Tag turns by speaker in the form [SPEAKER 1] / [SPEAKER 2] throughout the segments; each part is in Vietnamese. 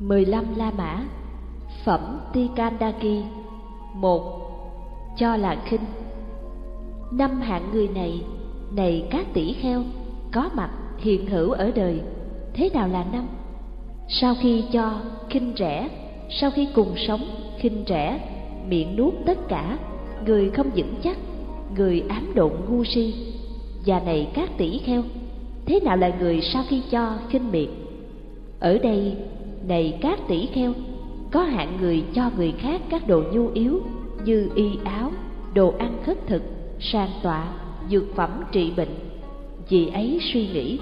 [SPEAKER 1] 15 La Mã Phẩm Tikandaki một Cho là khinh Năm hạng người này, này các tỷ kheo, có mặt hiện hữu ở đời, thế nào là năm? Sau khi cho khinh rẻ, sau khi cùng sống khinh rẻ, miệng nuốt tất cả, người không vững chắc, người ám độn ngu si. Và này các tỷ kheo, thế nào là người sau khi cho khinh miệt? Ở đây, này các tỷ kheo, có hạng người cho người khác các đồ nhu yếu như y áo, đồ ăn khất thực, sàn tọa, dược phẩm trị bệnh. Vì ấy suy nghĩ,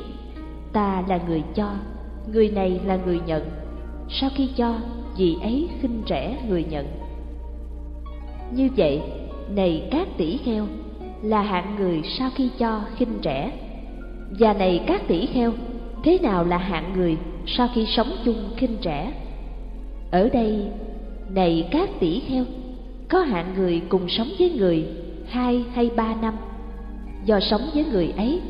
[SPEAKER 1] ta là người cho, người này là người nhận. Sau khi cho, vì ấy khinh rẻ người nhận. Như vậy, này các tỷ kheo, là hạng người sau khi cho khinh rẻ. Và này các tỷ kheo, thế nào là hạng người sau khi sống chung khinh rẻ? Ở đây, này các tỷ heo có hạng người cùng sống với người hai hay ba năm. Do sống với người ấy,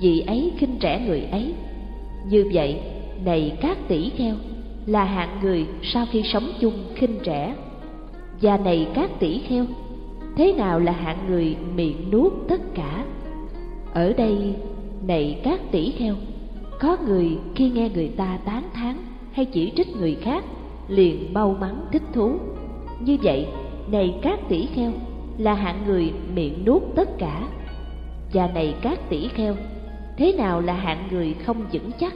[SPEAKER 1] vị ấy khinh rẻ người ấy. Như vậy, này các tỷ heo là hạng người sau khi sống chung khinh rẻ. Và này các tỷ heo thế nào là hạng người miệng nuốt tất cả? Ở đây, này các tỷ heo có người khi nghe người ta tán thán hay chỉ trích người khác, liền mau mắn thích thú. Như vậy, này các tỷ kheo, là hạng người miệng nuốt tất cả. Và này các tỷ kheo, thế nào là hạng người không vững chắc?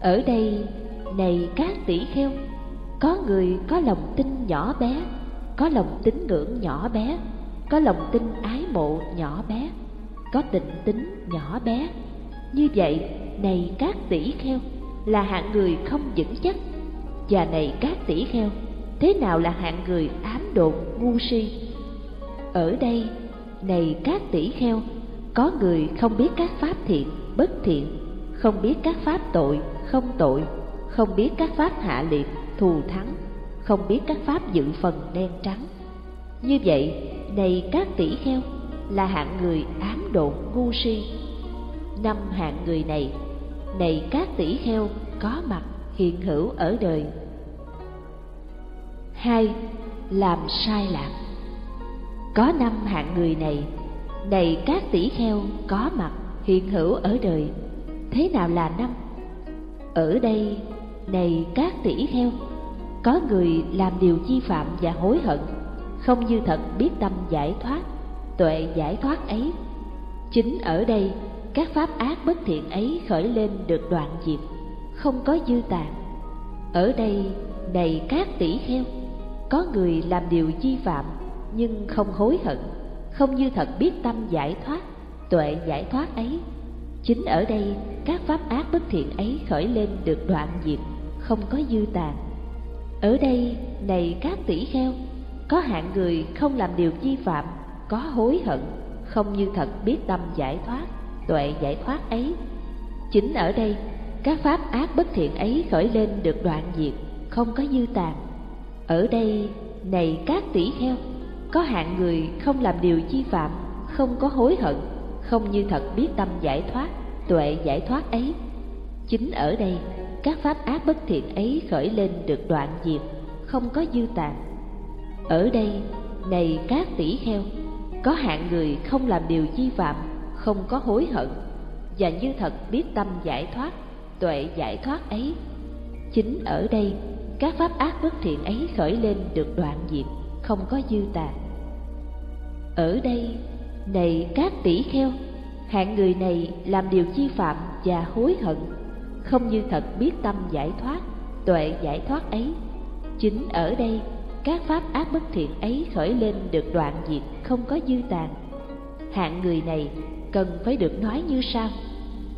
[SPEAKER 1] Ở đây, này các tỷ kheo, có người có lòng tin nhỏ bé, có lòng tín ngưỡng nhỏ bé, có lòng tin ái mộ nhỏ bé, có tình tính nhỏ bé. Như vậy, này các tỷ kheo, là hạng người không vững chắc. Và này các tỷ kheo, thế nào là hạng người ám độn ngu si? Ở đây, này các tỷ kheo, có người không biết các pháp thiện, bất thiện, không biết các pháp tội, không tội, không biết các pháp hạ liệt, thù thắng, không biết các pháp dự phần đen trắng. Như vậy, này các tỷ kheo, là hạng người ám độn ngu si. Năm hạng người này, này các tỷ kheo có mặt hiện hữu ở đời. Hai, làm sai lạc. Có năm hạng người này, này các tỷ kheo có mặt hiện hữu ở đời. Thế nào là năm? Ở đây, này các tỷ kheo, có người làm điều chi phạm và hối hận, không như thật biết tâm giải thoát, tuệ giải thoát ấy. Chính ở đây, các pháp ác bất thiện ấy khởi lên được đoạn diệt, không có dư tàn. Ở đây, này các tỷ kheo, có người làm điều vi phạm nhưng không hối hận, không như thật biết tâm giải thoát, tuệ giải thoát ấy. Chính ở đây, các pháp ác bất thiện ấy khởi lên được đoạn diệt, không có dư tàn. Ở đây, này các tỷ kheo, có hạng người không làm điều vi phạm, có hối hận, không như thật biết tâm giải thoát, tuệ giải thoát ấy. Chính ở đây, các pháp ác bất thiện ấy khởi lên được đoạn diệt, không có dư tàn. Ở đây, này các tỷ kheo, có hạng người không làm điều chi phạm, không có hối hận, không như thật biết tâm giải thoát, tuệ giải thoát ấy. Chính ở đây, các pháp ác bất thiện ấy khởi lên được đoạn diệt, không có dư tàn. Ở đây, này các tỷ kheo, có hạng người không làm điều chi phạm, không có hối hận, và như thật biết tâm giải thoát, tuệ giải thoát ấy. Chính ở đây, các pháp ác bất thiện ấy khởi lên được đoạn diệt, không có dư tàn. Ở đây, này các tỷ kheo, hạng người này làm điều chi phạm và hối hận, không như thật biết tâm giải thoát, tuệ giải thoát ấy. Chính ở đây, các pháp ác bất thiện ấy khởi lên được đoạn diệt, không có dư tàn. Hạng người này cần phải được nói như sau: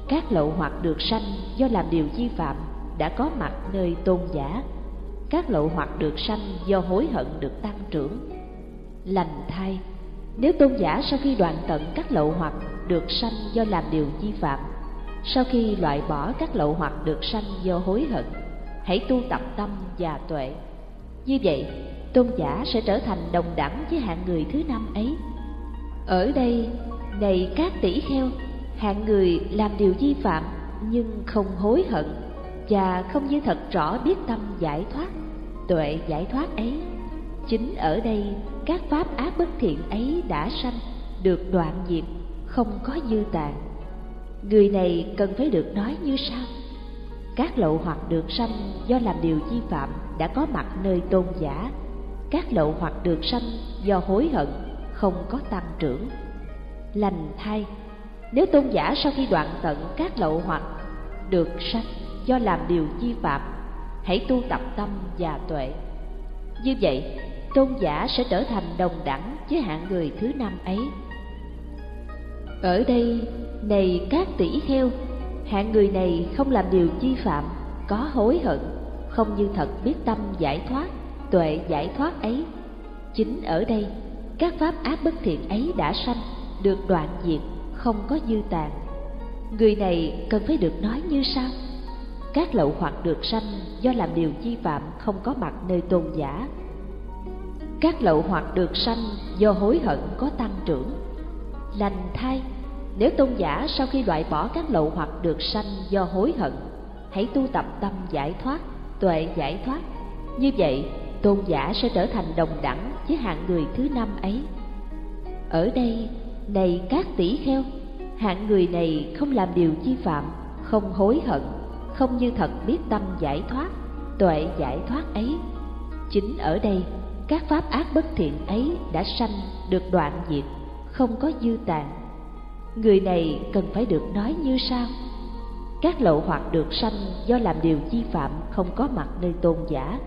[SPEAKER 1] các lậu hoặc được sanh do làm điều vi phạm đã có mặt nơi tôn giả. Các lậu hoặc được sanh do hối hận được tăng trưởng. Lành thay, nếu tôn giả sau khi đoạn tận các lậu hoặc được sanh do làm điều vi phạm, sau khi loại bỏ các lậu hoặc được sanh do hối hận, hãy tu tập tâm và tuệ. Như vậy, tôn giả sẽ trở thành đồng đẳng với hạng người thứ năm ấy. Ở đây này các tỷ kheo, hạng người làm điều vi phạm nhưng không hối hận và không như thật rõ biết tâm giải thoát. Tuệ giải thoát ấy, chính ở đây các pháp ác bất thiện ấy đã sanh, được đoạn diệt, không có dư tàn. Người này cần phải được nói như sau. Các lậu hoặc được sanh do làm điều vi phạm đã có mặt nơi tôn giả. Các lậu hoặc được sanh do hối hận, không có tăng trưởng lành thay. Nếu tôn giả sau khi đoạn tận các lậu hoặc được sanh do làm điều vi phạm, hãy tu tập tâm và tuệ. Như vậy, tôn giả sẽ trở thành đồng đẳng với hạng người thứ năm ấy. Ở đây, này các tỷ kheo, hạng người này không làm điều vi phạm, có hối hận, không như thật biết tâm giải thoát, tuệ giải thoát ấy. Chính ở đây, các pháp ác bất thiện ấy đã sanh được đoạn diệt, không có dư tàn người này cần phải được nói như sau. Các lậu hoặc được sanh do làm điều vi phạm không có mặt nơi tôn giả. Các lậu hoặc được sanh do hối hận có tăng trưởng. Lành thay, nếu tôn giả sau khi loại bỏ các lậu hoặc được sanh do hối hận, hãy tu tập tâm giải thoát, tuệ giải thoát. Như vậy, tôn giả sẽ trở thành đồng đẳng với hạng người thứ năm ấy. Ở đây này các tỷ kheo, hạng người này không làm điều chi phạm, không hối hận, không như thật biết tâm giải thoát, tuệ giải thoát ấy. Chính ở đây, các pháp ác bất thiện ấy đã sanh, được đoạn diệt, không có dư tàn. Người này cần phải được nói như sau. Các lậu hoặc được sanh do làm điều chi phạm không có mặt nơi tôn giả.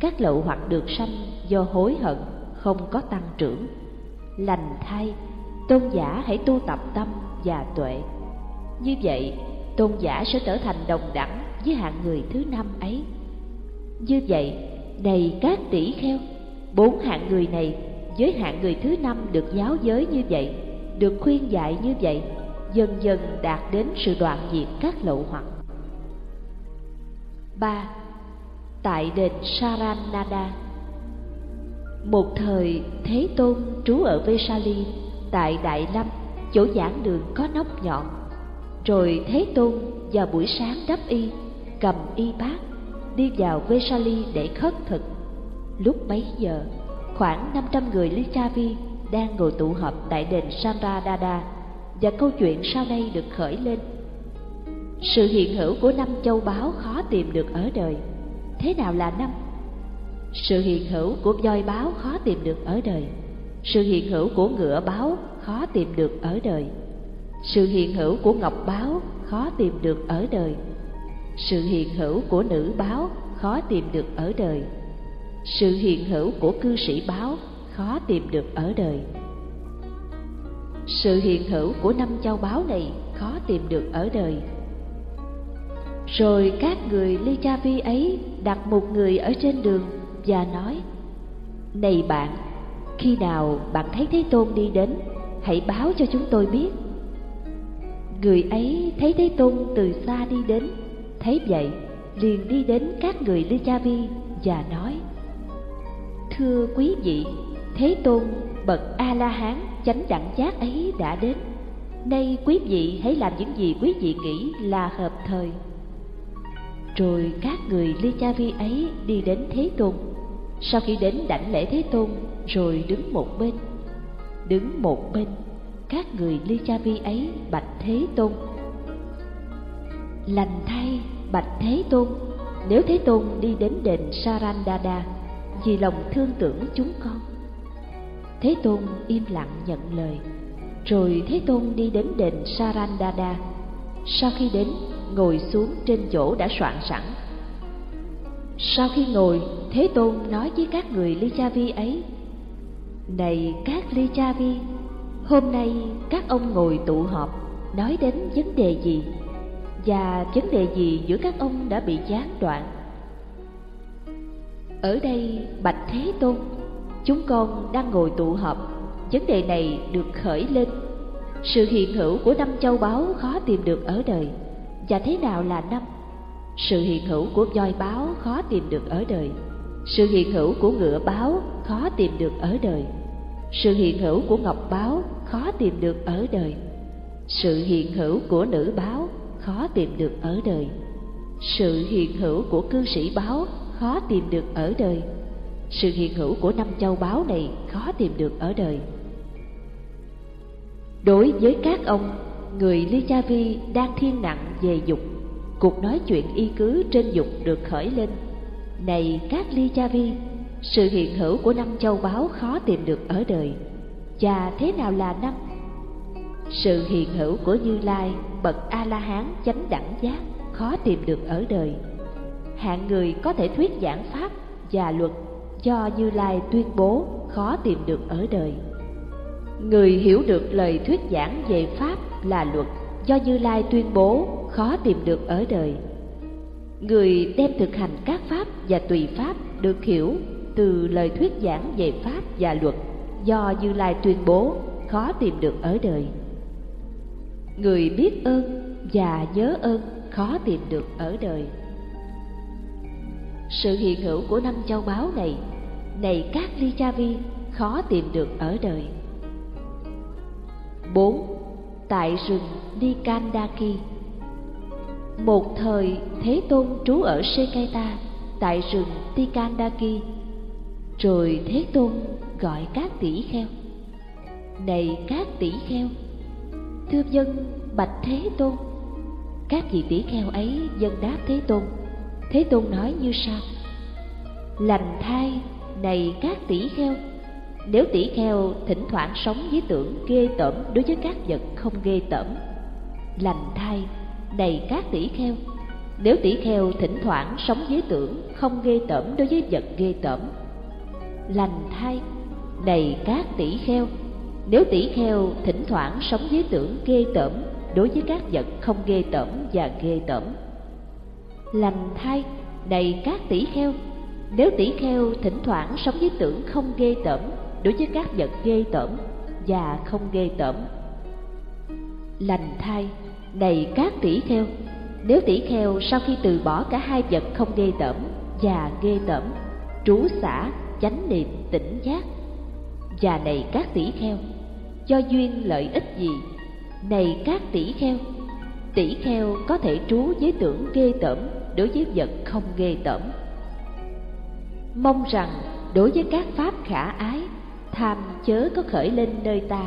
[SPEAKER 1] Các lậu hoặc được sanh do hối hận không có tăng trưởng. Lành thay tôn giả hãy tu tập tâm và tuệ. Như vậy, tôn giả sẽ trở thành đồng đẳng với hạng người thứ năm ấy. Như vậy, này các tỷ kheo, bốn hạng người này với hạng người thứ năm được giáo giới như vậy, được khuyên dạy như vậy, dần dần đạt đến sự đoạn diệt các lậu hoặc. Ba, tại đền saranada. Một thời thế tôn trú ở vesali tại đại lâm, chỗ giảng đường có nóc nhọn rồi thế tôn vào buổi sáng đắp y, cầm y bát, đi vào vesali để khất thực lúc bấy giờ, khoảng năm trăm người lichavi đang ngồi tụ họp tại đền Sambadada và câu chuyện sau đây được khởi lên. Sự hiện hữu của năm châu báu khó tìm được ở đời. Thế nào là năm? Sự hiện hữu của voi báo khó tìm được ở đời. Sự hiện hữu của ngựa báo khó tìm được ở đời. Sự hiện hữu của ngọc báo khó tìm được ở đời. Sự hiện hữu của nữ báo khó tìm được ở đời. Sự hiện hữu của cư sĩ báo khó tìm được ở đời sự hiện hữu của năm châu báo này khó tìm được ở đời rồi các người ly cha vi ấy đặt một người ở trên đường và nói, này bạn khi nào bạn thấy thế tôn đi đến, hãy báo cho chúng tôi biết người ấy thấy thế tôn từ xa đi đến, thấy vậy, liền đi đến các người ly cha vi và nói, thưa quý vị, Thế Tôn, bậc A La Hán chánh đẳng giác ấy đã đến. Nay quý vị hãy làm những gì quý vị nghĩ là hợp thời. Rồi các người Ly Cha Vi ấy đi đến Thế Tôn. Sau khi đến đảnh lễ Thế Tôn, rồi đứng một bên. Đứng một bên, các người Ly Cha Vi ấy bạch Thế Tôn. Lành thay bạch Thế Tôn, nếu Thế Tôn đi đến đền Sarandada, vì lòng thương tưởng chúng con Thế Tôn im lặng nhận lời Rồi Thế Tôn đi đến đền Sarandada Sau khi đến, ngồi xuống trên chỗ đã soạn sẵn sau khi ngồi, Thế Tôn nói với các người Ly Cha Vi ấy Này các Ly Cha Vi, hôm nay các ông ngồi tụ họp Nói đến vấn đề gì Và vấn đề gì giữa các ông đã bị gián đoạn Ở đây Bạch Thế Tôn Chúng con đang ngồi tụ họp, vấn đề này được khởi lên. Sự hiện hữu của năm châu báu khó tìm được ở đời, và thế nào là năm? Sự hiện hữu của voi báo khó tìm được ở đời, sự hiện hữu của ngựa báo khó tìm được ở đời, sự hiện hữu của ngọc báo khó tìm được ở đời, sự hiện hữu của nữ báo khó tìm được ở đời, sự hiện hữu của cư sĩ báo khó tìm được ở đời. Sự hiện hữu của năm châu báo này khó tìm được ở đời. Đối với các ông người ly cha vi đang thiên nặng về dục cuộc nói chuyện y cứ trên dục được khởi lên. Này các ly cha vi, sự hiện hữu của năm châu báu khó tìm được ở đời. Và thế nào là năm? Sự hiện hữu của như lai, bậc a la hán chánh đẳng giác khó tìm được ở đời. Hạng người có thể thuyết giảng pháp và luật do như lai tuyên bố khó tìm được ở đời. Người hiểu được lời thuyết giảng về pháp là luật do như lai tuyên bố khó tìm được ở đời. Người đem thực hành các pháp và tùy pháp được hiểu từ lời thuyết giảng về pháp và luật do như lai tuyên bố khó tìm được ở đời. Người biết ơn và nhớ ơn khó tìm được ở đời. Sự hiện hữu của năm châu báu này này các ly cha vi khó tìm được ở đời. 4. Tại rừng Nikandaki. Một thời Thế Tôn trú ở Sekaita tại rừng Tikandaki. Rồi Thế Tôn gọi các tỷ kheo. Này các tỷ kheo, Thưa dân bạch Thế Tôn. Các vị tỷ kheo ấy dân đáp Thế Tôn. Thế Tôn nói như sau. Lành thai, này các tỷ kheo. Nếu tỷ kheo thỉnh thoảng sống với tưởng ghê tởm đối với các vật không ghê tởm, lành thay này các tỷ kheo nếu tỷ kheo thỉnh thoảng sống với tưởng, không ghê tởm đối với vật ghê tởm, lành thay này các tỷ kheo nếu tỷ kheo thỉnh thoảng sống với tưởng ghê tởm đối với các vật không ghê tởm và ghê tởm, lành thay này các tỷ kheo nếu tỷ kheo thỉnh thoảng sống với tưởng không ghê tởm đối với các vật ghê tởm và không ghê tởm. Lành thay này các tỷ kheo, nếu tỷ kheo sau khi từ bỏ cả hai vật không ghê tởm và ghê tởm, trú xả, chánh niệm, tỉnh giác, và này các tỷ kheo, do duyên lợi ích gì? Này các tỷ kheo, tỷ kheo có thể trú với tưởng ghê tởm đối với vật không ghê tởm. Mong rằng đối với các pháp khả ái tham chớ có khởi lên nơi ta.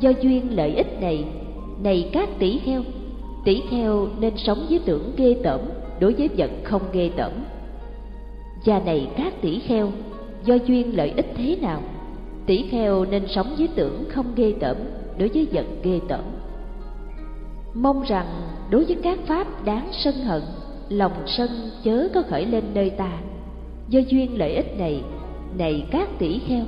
[SPEAKER 1] Do duyên lợi ích này này các tỷ kheo tỷ kheo nên sống với tưởng ghê tởm đối với vật không ghê tởm. Và này các tỷ kheo, do duyên lợi ích thế nào, tỷ kheo nên sống với tưởng không ghê tởm đối với vật ghê tởm. Mong rằng đối với các pháp đáng sân hận, lòng sân chớ có khởi lên nơi ta. Do duyên lợi ích này này các tỷ kheo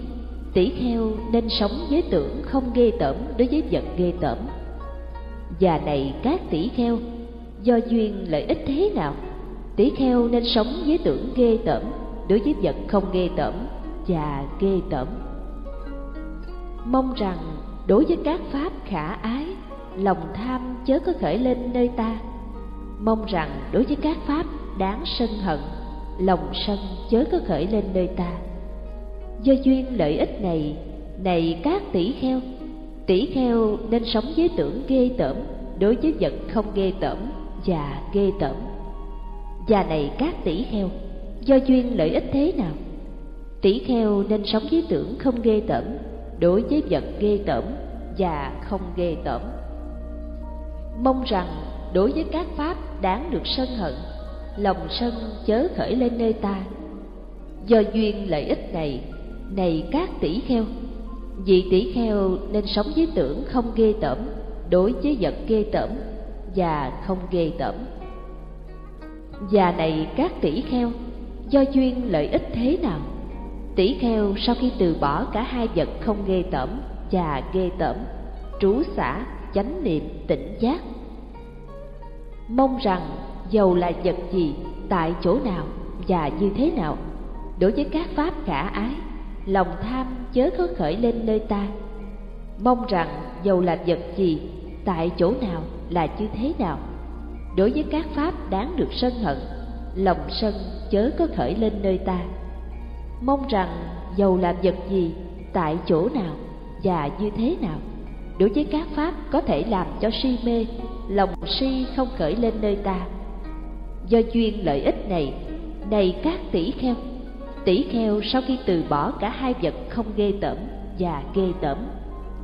[SPEAKER 1] tỷ kheo nên sống với tưởng không ghê tởm đối với vật ghê tởm và đầy các tỷ kheo. Do duyên lợi ích thế nào? Tỷ kheo nên sống với tưởng ghê tởm, đối với vật không ghê tởm, và ghê tởm. Mong rằng đối với các pháp khả ái, lòng tham chớ có khởi lên nơi ta. Mong rằng đối với các pháp đáng sân hận, lòng sân chớ có khởi lên nơi ta. Do duyên lợi ích này này các tỷ kheo tỷ kheo nên sống với tưởng ghê tởm, đối với vật không ghê tởm và ghê tởm. Và này các tỷ kheo, do duyên lợi ích thế nào? Tỷ kheo nên sống với tưởng không ghê tởm, đối với vật ghê tởm và không ghê tởm. Mong rằng đối với các pháp đáng được sân hận, lòng sân chớ khởi lên nơi ta. Do duyên lợi ích này này các tỷ kheo vị tỷ kheo nên sống với tưởng không ghê tởm, đối với vật ghê tởm và không ghê tởm. Và này các tỷ kheo, do duyên lợi ích thế nào? Tỷ kheo sau khi từ bỏ cả hai vật không ghê tởm và ghê tởm, trú xả, chánh niệm, tỉnh giác. Mong rằng dầu là vật gì, tại chỗ nào và như thế nào, đối với các pháp khả ái lòng tham chớ có khởi lên nơi ta. Mong rằng dầu là vật gì, tại chỗ nào là như thế nào. Đối với các pháp đáng được sân hận, lòng sân chớ có khởi lên nơi ta. Mong rằng dầu là vật gì, tại chỗ nào và như thế nào. Đối với các pháp có thể làm cho si mê, lòng si không khởi lên nơi ta. Do duyên lợi ích này này các tỷ kheo tỷ kheo sau khi từ bỏ cả hai vật không ghê tởm và ghê tởm,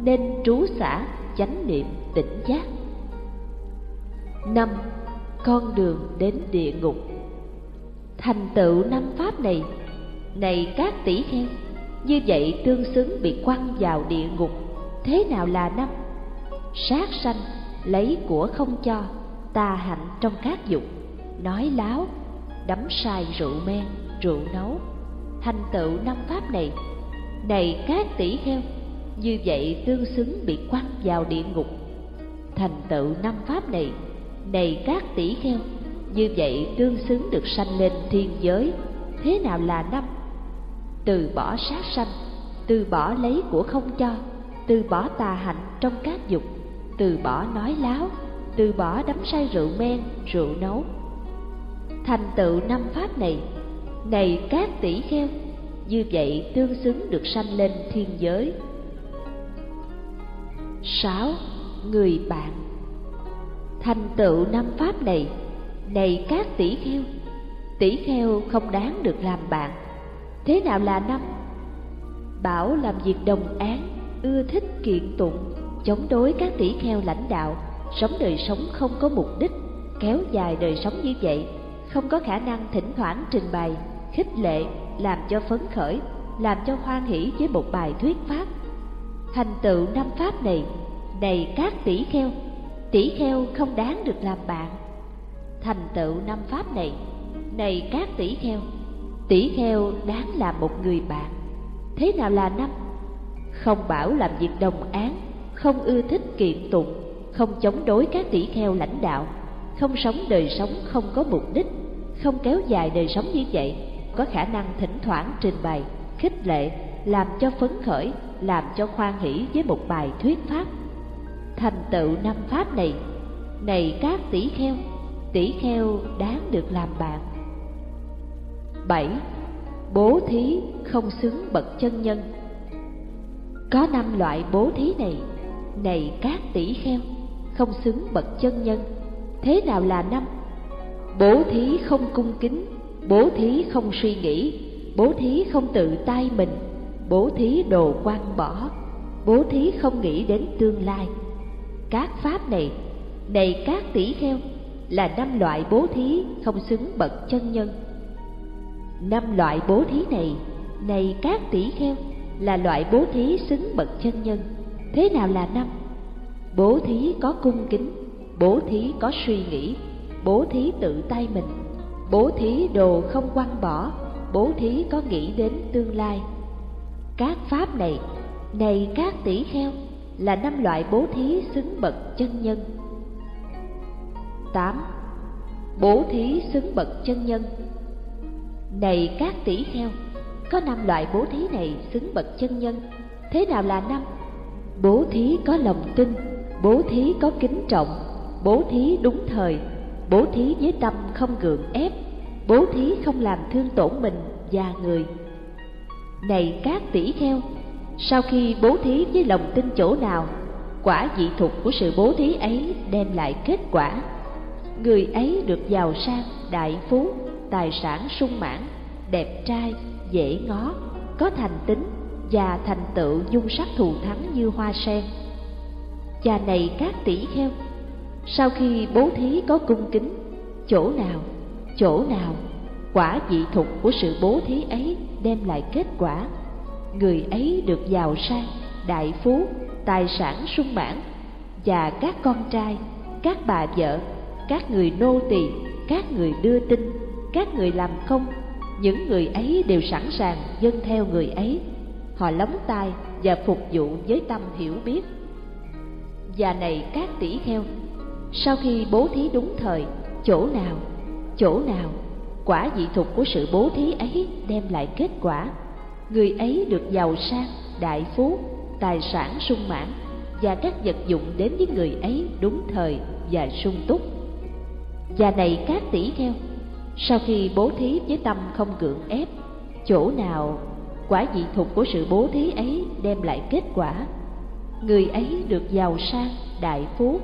[SPEAKER 1] nên trú xả, chánh niệm, tỉnh giác. Năm, con đường đến địa ngục. Thành tựu năm pháp này này các tỷ kheo, như vậy tương xứng bị quăng vào địa ngục, thế nào là năm? Sát sanh, lấy của không cho, tà hạnh trong các dục, nói láo, đắm sai rượu men, rượu nấu thành tựu năm pháp này. Này các tỷ heo, như vậy tương xứng bị quăng vào địa ngục. Thành tựu năm pháp này này các tỷ heo, như vậy tương xứng được sanh lên thiên giới thế nào là năm? Từ bỏ sát sanh từ bỏ lấy của không cho từ bỏ tà hạnh trong các dục từ bỏ nói láo từ bỏ đắm say rượu men rượu nấu. Thành tựu năm pháp này này các tỷ kheo, như vậy tương xứng được sanh lên thiên giới. Sáu người bạn. Thành tựu năm pháp này này các tỷ kheo tỷ kheo không đáng được làm bạn. Thế nào là năm? Bảo làm việc đồng án, ưa thích kiện tụng, chống đối các tỷ kheo lãnh đạo, sống đời sống không có mục đích, kéo dài đời sống như vậy, không có khả năng thỉnh thoảng trình bày khích lệ, làm cho phấn khởi, làm cho hoan hỷ với một bài thuyết pháp. Thành tựu năm pháp này này các tỷ kheo tỷ kheo không đáng được làm bạn. Thành tựu năm pháp này này các tỷ kheo tỷ kheo đáng là một người bạn. Thế nào là năm? Không bảo làm việc đồng án không ưa thích kiện tụng, không chống đối các tỷ kheo lãnh đạo, không sống đời sống không có mục đích, không kéo dài đời sống như vậy có khả năng thỉnh thoảng trình bày, khích lệ, làm cho phấn khởi, làm cho khoan hỷ với một bài thuyết pháp. Thành tựu năm pháp này này các tỷ kheo tỷ kheo đáng được làm bạn. Bảy, bố thí không xứng bậc chân nhân. Có năm loại bố thí này này các tỷ kheo, không xứng bậc chân nhân. Thế nào là năm? Bố thí không cung kính bố thí không suy nghĩ, bố thí không tự tay mình, bố thí đồ quan bỏ, bố thí không nghĩ đến tương lai. Các pháp này này các tỷ kheo, là năm loại bố thí không xứng bậc chân nhân. Năm loại bố thí này này các tỷ kheo, là loại bố thí xứng bậc chân nhân. Thế nào là năm? Bố thí có cung kính, bố thí có suy nghĩ, bố thí tự tay mình bố thí đồ không quăng bỏ bố thí có nghĩ đến tương lai các pháp này này các tỷ kheo là năm loại bố thí xứng bậc chân nhân 8. Bố thí xứng bậc chân nhân Này các tỷ kheo, có năm loại bố thí này xứng bậc chân nhân Thế nào là năm? Bố thí có lòng tin, bố thí có kính trọng, bố thí đúng thời, bố thí với tâm không gượng ép, bố thí không làm thương tổn mình và người. Này các tỷ kheo, sau khi bố thí với lòng tin chỗ nào, quả dị thục của sự bố thí ấy đem lại kết quả. Người ấy được giàu sang, đại phú, tài sản sung mãn, đẹp trai, dễ ngó, có thành tính và thành tựu dung sắc thù thắng như hoa sen. Cha này các tỷ kheo, sau khi bố thí có cung kính, chỗ nào, chỗ nào, quả dị thục của sự bố thí ấy đem lại kết quả. Người ấy được giàu sang, đại phú, tài sản sung mãn, và các con trai, các bà vợ, các người nô tỳ, các người đưa tin, các người làm công, những người ấy đều sẵn sàng dâng theo người ấy. Họ lóng tai và phục vụ với tâm hiểu biết. Và này các tỷ kheo, sau khi bố thí đúng thời, chỗ nào, chỗ nào, quả dị thục của sự bố thí ấy đem lại kết quả. Người ấy được giàu sang, đại phú, tài sản sung mãn và các vật dụng đến với người ấy đúng thời và sung túc. Và này các tỷ kheo, sau khi bố thí với tâm không gượng ép, chỗ nào quả dị thục của sự bố thí ấy đem lại kết quả. Người ấy được giàu sang, đại phú,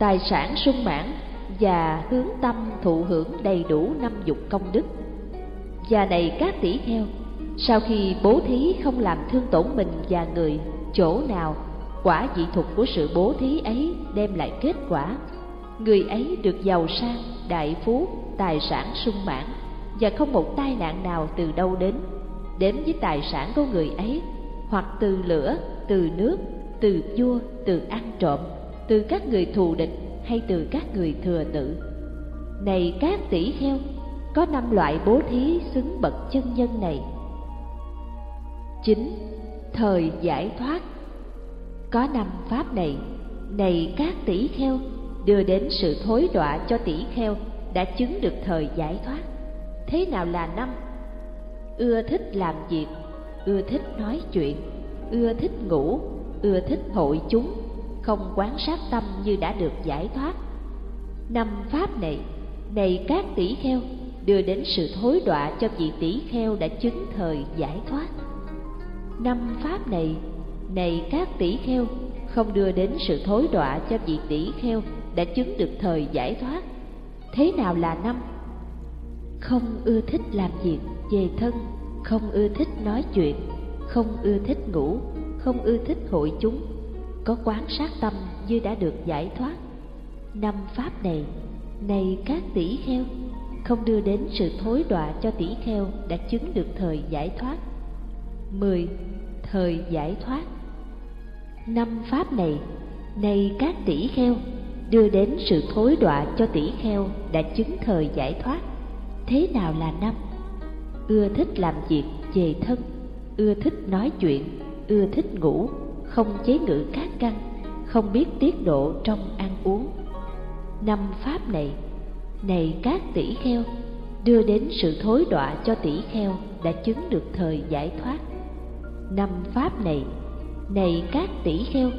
[SPEAKER 1] tài sản sung mãn và hướng tâm thụ hưởng đầy đủ năm dục công đức. Và này các tỷ kheo, sau khi bố thí không làm thương tổn mình và người, chỗ nào quả dị thục của sự bố thí ấy đem lại kết quả, người ấy được giàu sang, đại phú, tài sản sung mãn và không một tai nạn nào từ đâu đến đến với tài sản của người ấy hoặc từ lửa, từ nước, từ vua, từ ăn trộm, từ các người thù địch hay từ các người thừa tự. Này các tỷ heo, có năm loại bố thí xứng bậc chân nhân này. chín Thời giải thoát Có năm pháp này, này các tỷ kheo, đưa đến sự thối đọa cho tỷ kheo đã chứng được thời giải thoát. Thế nào là năm? Ưa thích làm việc, ưa thích nói chuyện, ưa thích ngủ, ưa thích hội chúng, không quán sát tâm như đã được giải thoát. Năm pháp này, này các tỷ kheo, đưa đến sự thối đọa cho vị tỷ kheo đã chứng thời giải thoát. Năm pháp này, này các tỷ kheo, không đưa đến sự thối đọa cho vị tỷ kheo đã chứng được thời giải thoát. Thế nào là năm? Không ưa thích làm việc về thân, không ưa thích nói chuyện, không ưa thích ngủ, không ưa thích hội chúng, có quán sát tâm như đã được giải thoát. Năm pháp này, này các tỷ kheo, không đưa đến sự thối đọa cho tỷ kheo đã chứng được thời giải thoát. 10. Thời giải thoát Năm pháp này, này các tỷ kheo, đưa đến sự thối đọa cho tỷ kheo đã chứng thời giải thoát. Thế nào là năm? Ưa thích làm việc về thân, ưa thích nói chuyện, ưa thích ngủ, không chế ngự các căn, không biết tiết độ trong ăn uống. Năm pháp này, này các tỷ kheo, đưa đến sự thối đọa cho tỷ kheo đã chứng được thời giải thoát. Năm pháp này, này các tỷ kheo,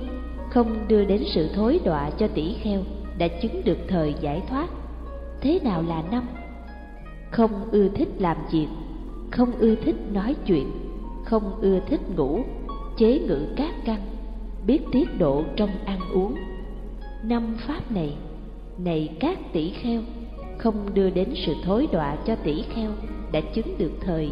[SPEAKER 1] không đưa đến sự thối đọa cho tỷ kheo đã chứng được thời giải thoát. Thế nào là năm? Không ưa thích làm việc, không ưa thích nói chuyện, không ưa thích ngủ, chế ngự các căn, biết tiết độ trong ăn uống. Năm pháp này, này các tỷ kheo, không đưa đến sự thối đọa cho tỷ kheo đã chứng được thời